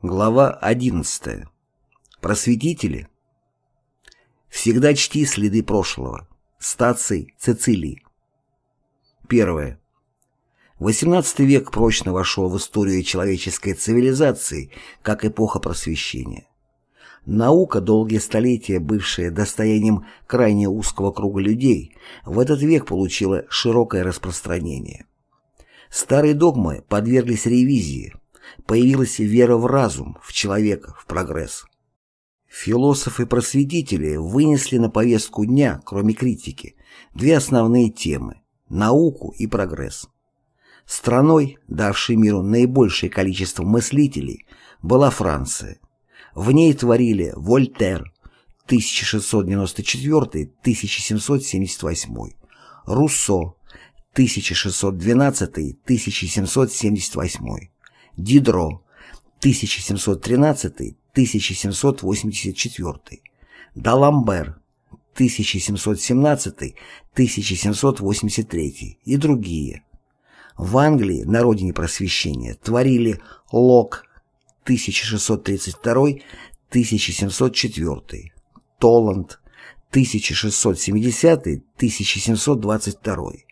Глава 11. Просветители. Всегда чти следы прошлого. Стаций Цицилии. Первое. XVIII век прочно вошел в историю человеческой цивилизации как эпоха просвещения. Наука, долгие столетия бывшая достоянием крайне узкого круга людей, в этот век получила широкое распространение. Старые догмы подверглись ревизии, появилась вера в разум, в человека, в прогресс. Философы-просветители вынесли на повестку дня, кроме критики, две основные темы – науку и прогресс. Страной, давшей миру наибольшее количество мыслителей, была Франция. В ней творили Вольтер 1694-1778, Руссо 1612-1778, Дидро 1713-1784, Даламбер 1717-1783 и другие. В Англии, на родине просвещения, творили Лок 1632-1704, Толланд 1670-1722.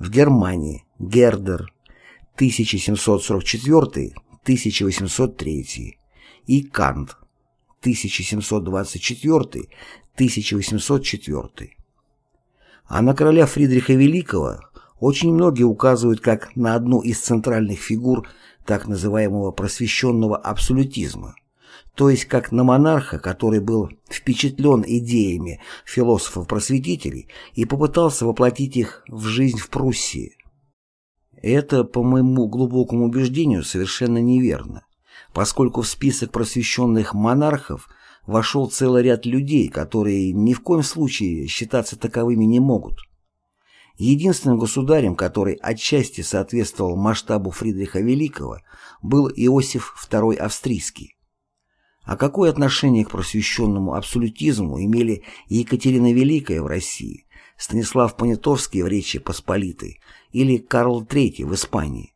В Германии Гердер 1744-1803 и Кант 1724-1804. А на короля Фридриха Великого очень многие указывают как на одну из центральных фигур так называемого просвещенного абсолютизма, то есть как на монарха, который был впечатлен идеями философов-просветителей и попытался воплотить их в жизнь в Пруссии. Это, по моему глубокому убеждению, совершенно неверно, поскольку в список просвещенных монархов вошел целый ряд людей, которые ни в коем случае считаться таковыми не могут. Единственным государем, который отчасти соответствовал масштабу Фридриха Великого, был Иосиф II Австрийский. А какое отношение к просвещенному абсолютизму имели Екатерина Великая в России, Станислав Понятовский в Речи Посполитой или Карл III в Испании.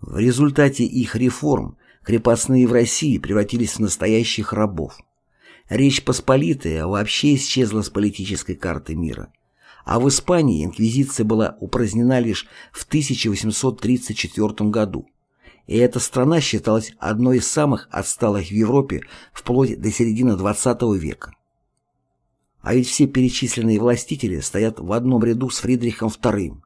В результате их реформ крепостные в России превратились в настоящих рабов. Речь Посполитая вообще исчезла с политической карты мира. А в Испании инквизиция была упразднена лишь в 1834 году. И эта страна считалась одной из самых отсталых в Европе вплоть до середины XX века. А ведь все перечисленные властители стоят в одном ряду с Фридрихом II.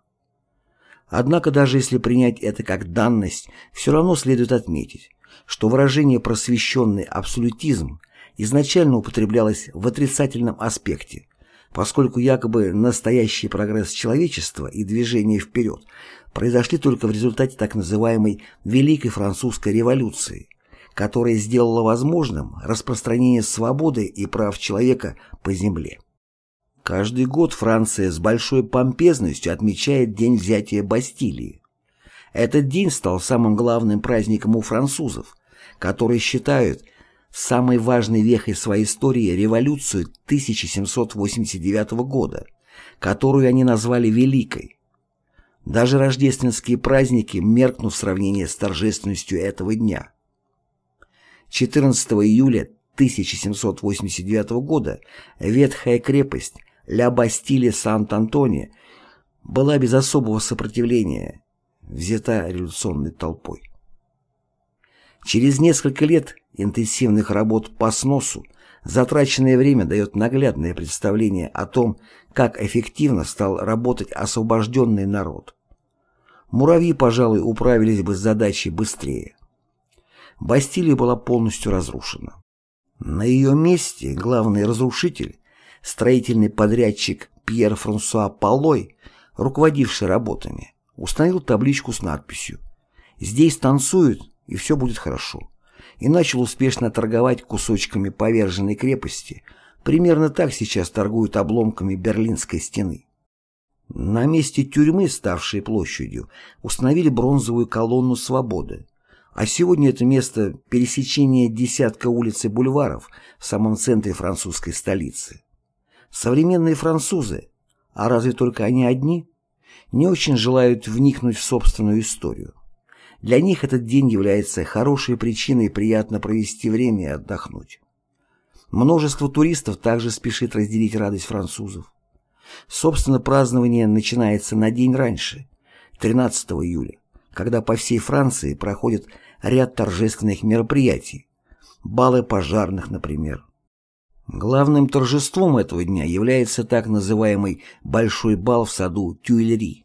Однако даже если принять это как данность, все равно следует отметить, что выражение «просвещенный абсолютизм» изначально употреблялось в отрицательном аспекте, поскольку якобы настоящий прогресс человечества и движение вперед произошли только в результате так называемой Великой Французской революции, которая сделала возможным распространение свободы и прав человека по земле. Каждый год Франция с большой помпезностью отмечает день взятия Бастилии. Этот день стал самым главным праздником у французов, которые считают самой важной вехой своей истории революцию 1789 года, которую они назвали Великой. Даже рождественские праздники меркнут в сравнении с торжественностью этого дня. 14 июля 1789 года ветхая крепость Ля Бастиле Сант-Антони была без особого сопротивления взята революционной толпой. Через несколько лет интенсивных работ по сносу затраченное время дает наглядное представление о том, как эффективно стал работать освобожденный народ. Муравьи, пожалуй, управились бы с задачей быстрее. Бастилия была полностью разрушена. На ее месте главный разрушитель, строительный подрядчик Пьер Франсуа Паллой, руководивший работами, установил табличку с надписью «Здесь танцуют, и все будет хорошо» и начал успешно торговать кусочками поверженной крепости. Примерно так сейчас торгуют обломками Берлинской стены. На месте тюрьмы, ставшей площадью, установили бронзовую колонну свободы. А сегодня это место пересечения десятка улиц и бульваров в самом центре французской столицы. Современные французы, а разве только они одни, не очень желают вникнуть в собственную историю. Для них этот день является хорошей причиной приятно провести время и отдохнуть. Множество туристов также спешит разделить радость французов. Собственно, празднование начинается на день раньше, 13 июля, когда по всей Франции проходит ряд торжественных мероприятий, балы пожарных, например. Главным торжеством этого дня является так называемый «Большой бал в саду Тюильри».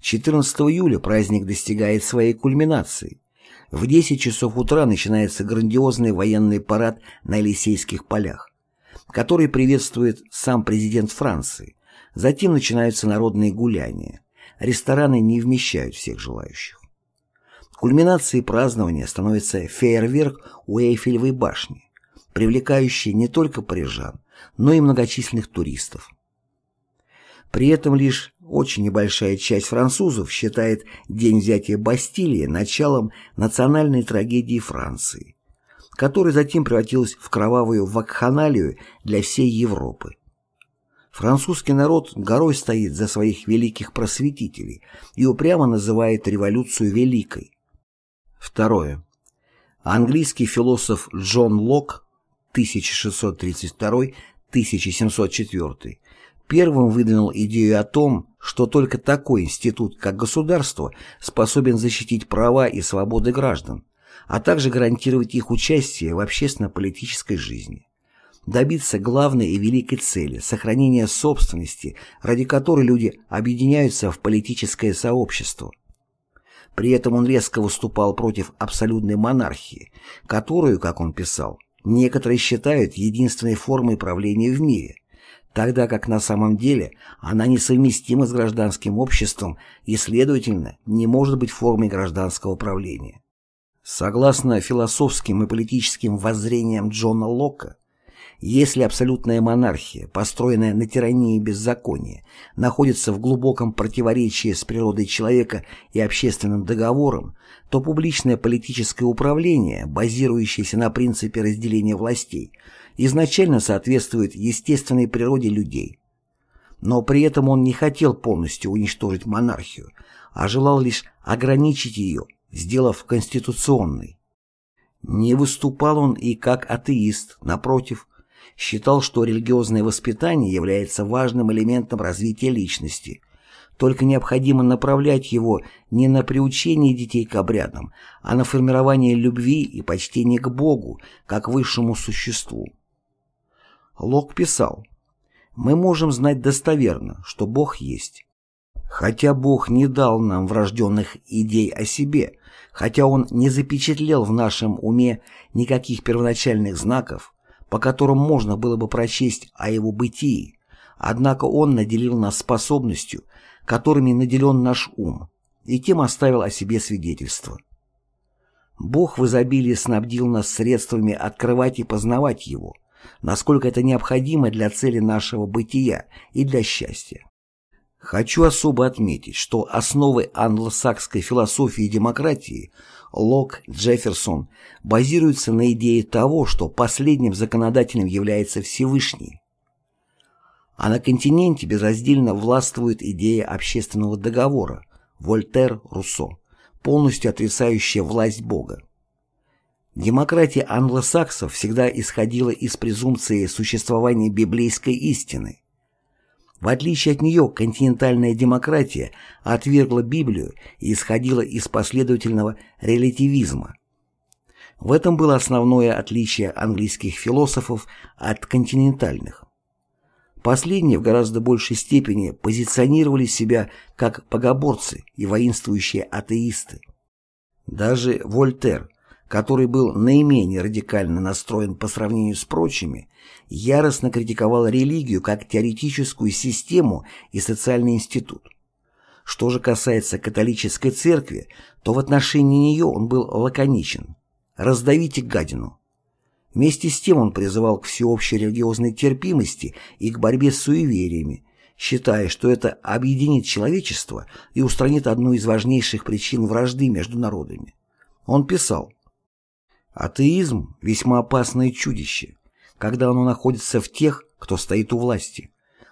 14 июля праздник достигает своей кульминации. В 10 часов утра начинается грандиозный военный парад на Елисейских полях, который приветствует сам президент Франции. Затем начинаются народные гуляния. Рестораны не вмещают всех желающих. Кульминацией празднования становится фейерверк у Эйфелевой башни, привлекающий не только парижан, но и многочисленных туристов. При этом лишь очень небольшая часть французов считает День взятия Бастилии началом национальной трагедии Франции, которая затем превратилась в кровавую вакханалию для всей Европы. Французский народ горой стоит за своих великих просветителей и упрямо называет революцию великой. Второе. Английский философ Джон Лок 1632-1704 первым выдвинул идею о том, что только такой институт, как государство, способен защитить права и свободы граждан, а также гарантировать их участие в общественно-политической жизни. Добиться главной и великой цели – сохранения собственности, ради которой люди объединяются в политическое сообщество – при этом он резко выступал против абсолютной монархии, которую, как он писал, некоторые считают единственной формой правления в мире, тогда как на самом деле она несовместима с гражданским обществом и, следовательно, не может быть формой гражданского правления. Согласно философским и политическим воззрениям Джона Лока, если абсолютная монархия, построенная на тирании и беззаконии, находится в глубоком противоречии с природой человека и общественным договором, то публичное политическое управление, базирующееся на принципе разделения властей, изначально соответствует естественной природе людей. Но при этом он не хотел полностью уничтожить монархию, а желал лишь ограничить ее, сделав конституционной. Не выступал он и как атеист, напротив, считал, что религиозное воспитание является важным элементом развития личности, только необходимо направлять его не на приучение детей к обрядам, а на формирование любви и почтения к Богу, как высшему существу. Лок писал, «Мы можем знать достоверно, что Бог есть. Хотя Бог не дал нам врожденных идей о себе, хотя Он не запечатлел в нашем уме никаких первоначальных знаков, по которым можно было бы прочесть о его бытии, однако он наделил нас способностью, которыми наделен наш ум, и тем оставил о себе свидетельство. Бог в изобилии снабдил нас средствами открывать и познавать Его, насколько это необходимо для цели нашего бытия и для счастья. Хочу особо отметить, что основы англосакской философии и демократии Лок, Джефферсон базируются на идее того, что последним законодателем является Всевышний. А на континенте безраздельно властвует идея общественного договора Вольтер, Руссо, полностью отрицающая власть Бога. Демократия англосаксов всегда исходила из презумпции существования библейской истины – в отличие от нее, континентальная демократия отвергла Библию и исходила из последовательного релятивизма. В этом было основное отличие английских философов от континентальных. Последние в гораздо большей степени позиционировали себя как богоборцы и воинствующие атеисты. Даже Вольтер, который был наименее радикально настроен по сравнению с прочими, яростно критиковал религию как теоретическую систему и социальный институт. Что же касается католической церкви, то в отношении нее он был лаконичен. «Раздавите гадину». Вместе с тем он призывал к всеобщей религиозной терпимости и к борьбе с суевериями, считая, что это объединит человечество и устранит одну из важнейших причин вражды между народами. Он писал, Атеизм – весьма опасное чудище, когда оно находится в тех, кто стоит у власти.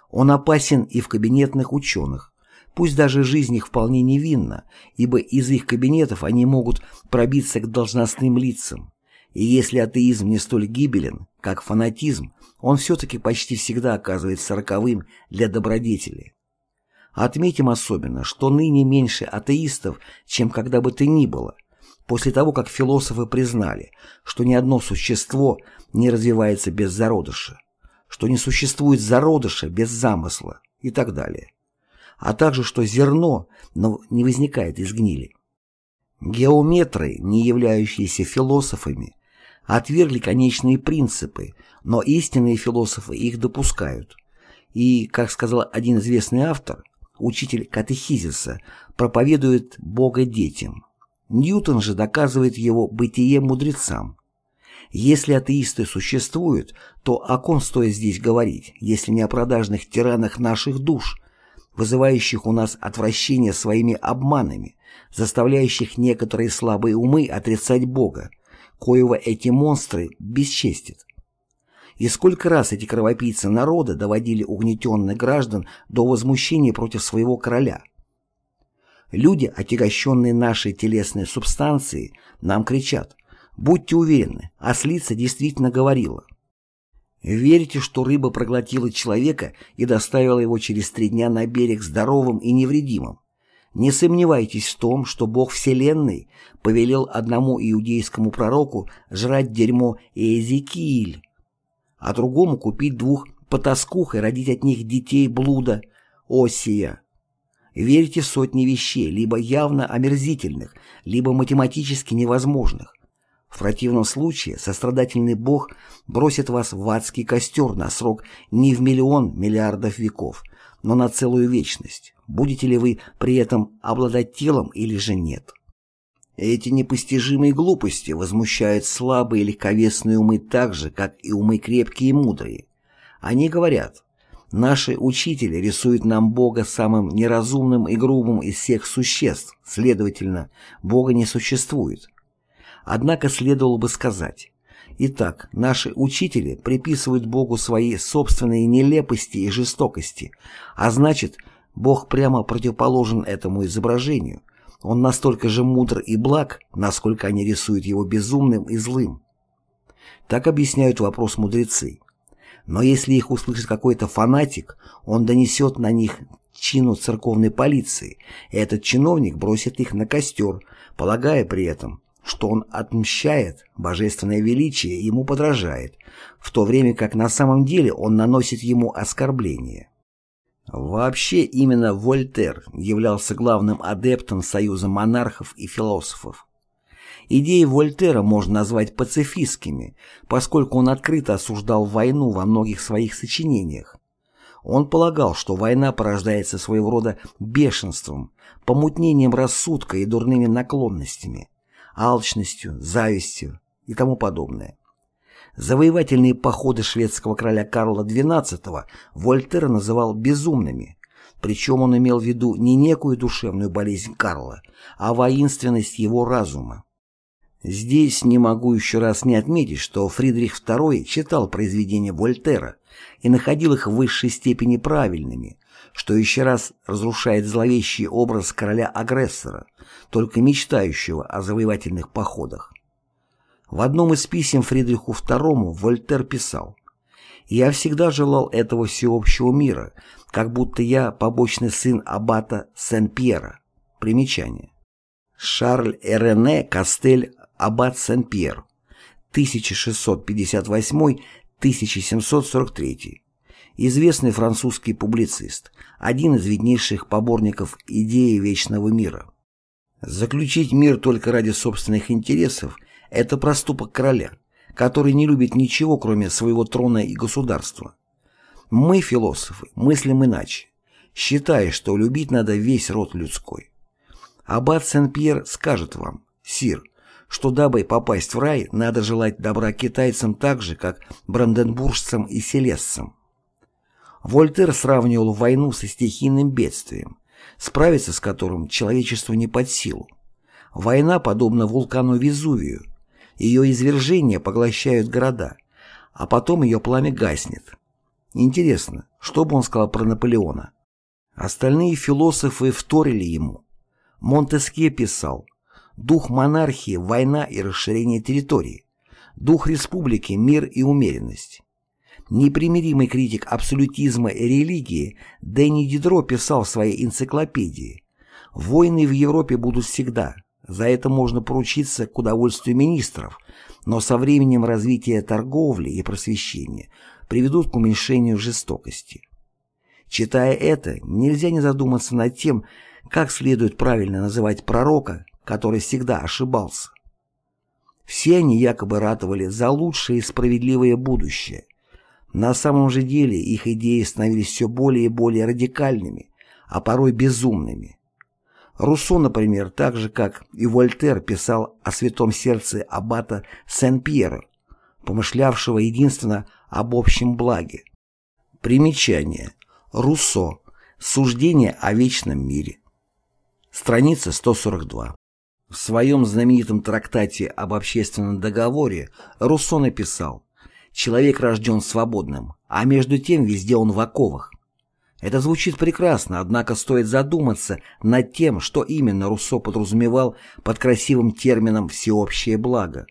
Он опасен и в кабинетных ученых, Пусть даже жизнь их вполне невинна, ибо из их кабинетов они могут пробиться к должностным лицам. И если атеизм не столь гибелен, как фанатизм, он все-таки почти всегда оказывается роковым для добродетели. Отметим особенно, что ныне меньше атеистов, чем когда бы то ни было, после того, как философы признали, что ни одно существо не развивается без зародыша, что не существует зародыша без замысла и так далее а также что зерно но не возникает из гнили. Геометры, не являющиеся философами, отвергли конечные принципы, но истинные философы их допускают. И, как сказал один известный автор, учитель катехизиса, проповедует Бога детям. Ньютон же доказывает его бытие мудрецам. Если атеисты существуют, то о ком стоит здесь говорить, если не о продажных тиранах наших душ, вызывающих у нас отвращение своими обманами, заставляющих некоторые слабые умы отрицать Бога, коего эти монстры бесчестят. И сколько раз эти кровопийцы народа доводили угнетенных граждан до возмущения против своего короля. Люди, отягощенные нашей телесной субстанцией, нам кричат «Будьте уверены, ослица действительно говорила». Верите, что рыба проглотила человека и доставила его через три дня на берег здоровым и невредимым? Не сомневайтесь в том, что Бог Вселенной повелел одному иудейскому пророку жрать дерьмо Эзекииль, а другому купить двух потаскух и родить от них детей блуда Осия. Верите сотни вещей, либо явно омерзительных, либо математически невозможных, в противном случае сострадательный Бог бросит вас в адский костер на срок не в миллион миллиардов веков, но на целую вечность. Будете ли вы при этом обладать телом или же нет? Эти непостижимые глупости возмущают слабые легковесные умы так же, как и умы крепкие и мудрые. Они говорят, наши учители рисуют нам Бога самым неразумным и грубым из всех существ, следовательно, Бога не существует. Однако следовало бы сказать. Итак, наши учители приписывают Богу свои собственные нелепости и жестокости, а значит, Бог прямо противоположен этому изображению. Он настолько же мудр и благ, насколько они рисуют его безумным и злым. Так объясняют вопрос мудрецы. Но если их услышит какой-то фанатик, он донесет на них чину церковной полиции, и этот чиновник бросит их на костер, полагая при этом, что он отмщает божественное величие ему подражает, в то время как на самом деле он наносит ему оскорбление. Вообще именно Вольтер являлся главным адептом союза монархов и философов. Идеи Вольтера можно назвать пацифистскими, поскольку он открыто осуждал войну во многих своих сочинениях. Он полагал, что война порождается своего рода бешенством, помутнением рассудка и дурными наклонностями – алчностью, завистью и тому подобное. Завоевательные походы шведского короля Карла XII Вольтер называл безумными, причем он имел в виду не некую душевную болезнь Карла, а воинственность его разума. Здесь не могу еще раз не отметить, что Фридрих II читал произведения Вольтера и находил их в высшей степени правильными, что еще раз разрушает зловещий образ короля-агрессора, только мечтающего о завоевательных походах. В одном из писем Фридриху II Вольтер писал «Я всегда желал этого всеобщего мира, как будто я побочный сын аббата Сен-Пьера». Примечание. Шарль Эрене Кастель Аббат Сен-Пьер, 1658-1743 известный французский публицист, один из виднейших поборников идеи вечного мира. Заключить мир только ради собственных интересов – это проступок короля, который не любит ничего, кроме своего трона и государства. Мы, философы, мыслим иначе, считая, что любить надо весь род людской. Аббат Сен-Пьер скажет вам, сир, что дабы попасть в рай, надо желать добра китайцам так же, как бранденбуржцам и селесцам. Вольтер сравнивал войну со стихийным бедствием, справиться с которым человечеству не под силу. Война подобна вулкану Везувию. Ее извержения поглощают города, а потом ее пламя гаснет. Интересно, что бы он сказал про Наполеона? Остальные философы вторили ему. Монтескье писал «Дух монархии – война и расширение территории. Дух республики – мир и умеренность». Непримиримый критик абсолютизма и религии Дэнни Дидро писал в своей энциклопедии «Войны в Европе будут всегда, за это можно поручиться к удовольствию министров, но со временем развитие торговли и просвещения приведут к уменьшению жестокости». Читая это, нельзя не задуматься над тем, как следует правильно называть пророка, который всегда ошибался. Все они якобы ратовали за лучшее и справедливое будущее. На самом же деле их идеи становились все более и более радикальными, а порой безумными. Руссо, например, так же, как и Вольтер, писал о святом сердце аббата Сен-Пьера, помышлявшего единственно об общем благе. Примечание. Руссо. Суждение о вечном мире. Страница 142. В своем знаменитом трактате об общественном договоре Руссо написал «Человек рожден свободным, а между тем везде он в оковах». Это звучит прекрасно, однако стоит задуматься над тем, что именно Руссо подразумевал под красивым термином «всеобщее благо».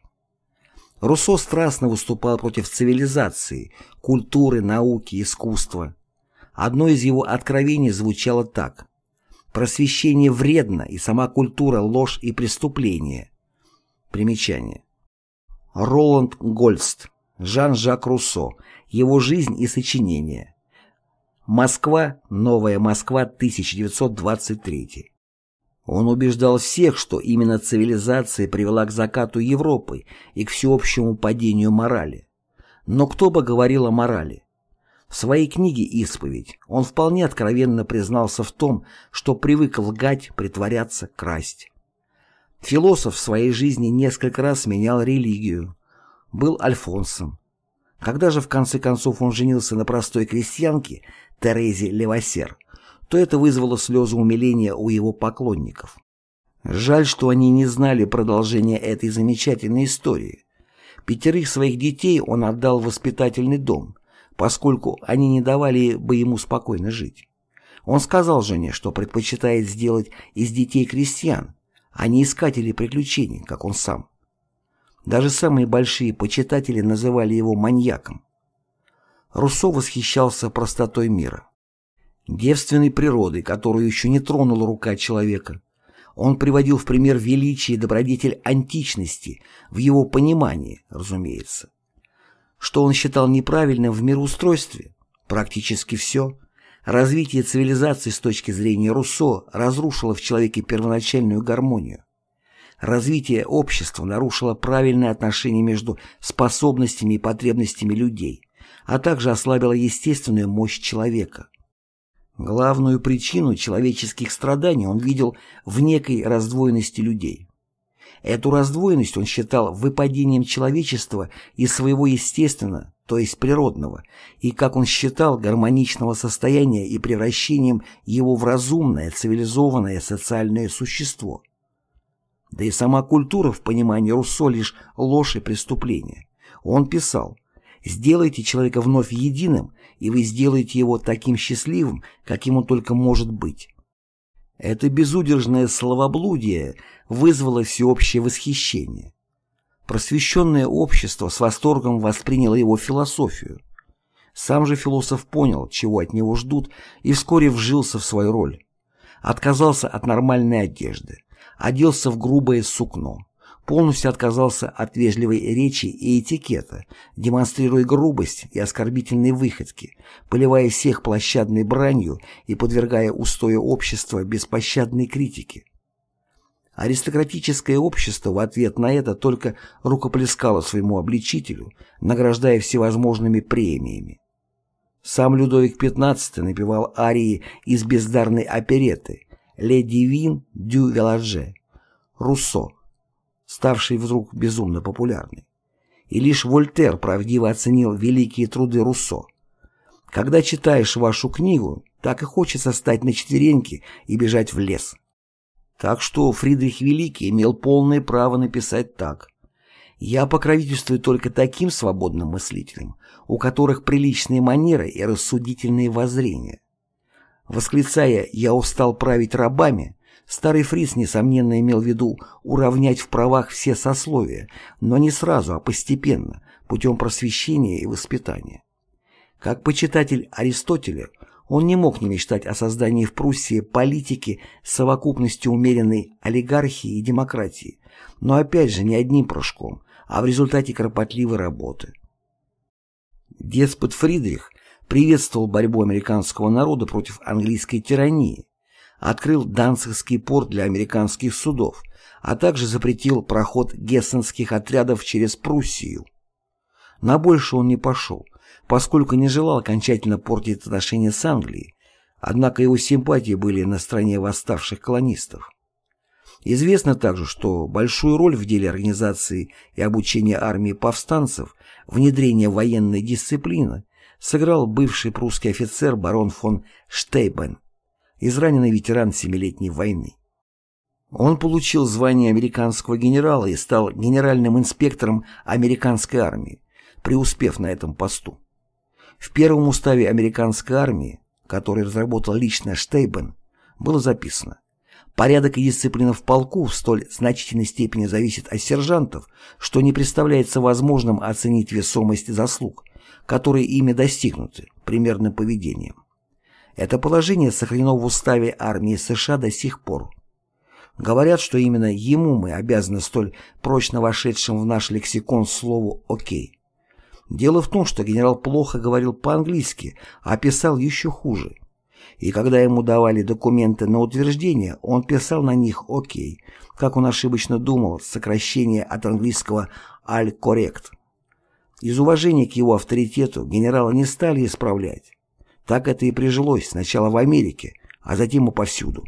Руссо страстно выступал против цивилизации, культуры, науки, искусства. Одно из его откровений звучало так. «Просвещение вредно, и сама культура – ложь и преступление». Примечание. Роланд Гольст, Жан-Жак Руссо, его жизнь и сочинения. Москва, Новая Москва, 1923. Он убеждал всех, что именно цивилизация привела к закату Европы и к всеобщему падению морали. Но кто бы говорил о морали? В своей книге «Исповедь» он вполне откровенно признался в том, что привык лгать, притворяться, красть. Философ в своей жизни несколько раз менял религию. Был альфонсом. Когда же в конце концов он женился на простой крестьянке Терезе Левасер, то это вызвало слезы умиления у его поклонников. Жаль, что они не знали продолжения этой замечательной истории. Пятерых своих детей он отдал в воспитательный дом – поскольку они не давали бы ему спокойно жить. Он сказал жене, что предпочитает сделать из детей крестьян, а не искателей приключений, как он сам. Даже самые большие почитатели называли его маньяком. Руссо восхищался простотой мира. Девственной природой, которую еще не тронула рука человека. Он приводил в пример величие добродетель античности, в его понимании, разумеется. Что он считал неправильным в мироустройстве? Практически все. Развитие цивилизации с точки зрения Руссо разрушило в человеке первоначальную гармонию. Развитие общества нарушило правильное отношение между способностями и потребностями людей, а также ослабило естественную мощь человека. Главную причину человеческих страданий он видел в некой раздвоенности людей. Эту раздвоенность он считал выпадением человечества из своего естественного, то есть природного, и, как он считал, гармоничного состояния и превращением его в разумное, цивилизованное социальное существо. Да и сама культура в понимании Руссо лишь ложь и преступление. Он писал «Сделайте человека вновь единым, и вы сделаете его таким счастливым, каким он только может быть». Это безудержное словоблудие вызвало всеобщее восхищение. Просвещенное общество с восторгом восприняло его философию. Сам же философ понял, чего от него ждут, и вскоре вжился в свою роль. Отказался от нормальной одежды, оделся в грубое сукно, полностью отказался от вежливой речи и этикета, демонстрируя грубость и оскорбительные выходки, поливая всех площадной бранью и подвергая устоя общества беспощадной критике. Аристократическое общество в ответ на это только рукоплескало своему обличителю, награждая всевозможными премиями. Сам Людовик XV напевал арии из бездарной опереты «Ле Дивин дю Велаже» Руссо, ставший вдруг безумно популярной. И лишь Вольтер правдиво оценил великие труды Руссо. Когда читаешь вашу книгу, так и хочется стать на четвереньки и бежать в лес. Так что Фридрих Великий имел полное право написать так. «Я покровительствую только таким свободным мыслителям, у которых приличные манеры и рассудительные воззрения. Восклицая «Я устал править рабами», старый фриц, несомненно, имел в виду уравнять в правах все сословия, но не сразу, а постепенно, путем просвещения и воспитания. Как почитатель Аристотеля, он не мог не мечтать о создании в Пруссии политики с совокупностью умеренной олигархии и демократии, но опять же не одним прыжком, а в результате кропотливой работы. Деспот Фридрих приветствовал борьбу американского народа против английской тирании, открыл Данцигский порт для американских судов, а также запретил проход гессенских отрядов через Пруссию. На больше он не пошел, поскольку не желал окончательно портить отношения с Англией, однако его симпатии были на стороне восставших колонистов. Известно также, что большую роль в деле организации и обучения армии повстанцев, внедрения военной дисциплины, сыграл бывший прусский офицер барон фон Штейбен, израненный ветеран Семилетней войны. Он получил звание американского генерала и стал генеральным инспектором американской армии, преуспев на этом посту. В первом уставе американской армии, который разработал лично Штейбен, было записано Порядок и дисциплина в полку в столь значительной степени зависит от сержантов, что не представляется возможным оценить весомость заслуг, которые ими достигнуты, примерным поведением. Это положение сохранено в уставе армии США до сих пор. Говорят, что именно ему мы обязаны столь прочно вошедшим в наш лексикон слову «Окей». Дело в том, что генерал плохо говорил по-английски, а писал еще хуже. И когда ему давали документы на утверждение, он писал на них «Окей», как он ошибочно думал, сокращение от английского «Аль коррект». Из уважения к его авторитету генерала не стали исправлять. Так это и прижилось сначала в Америке, а затем и повсюду.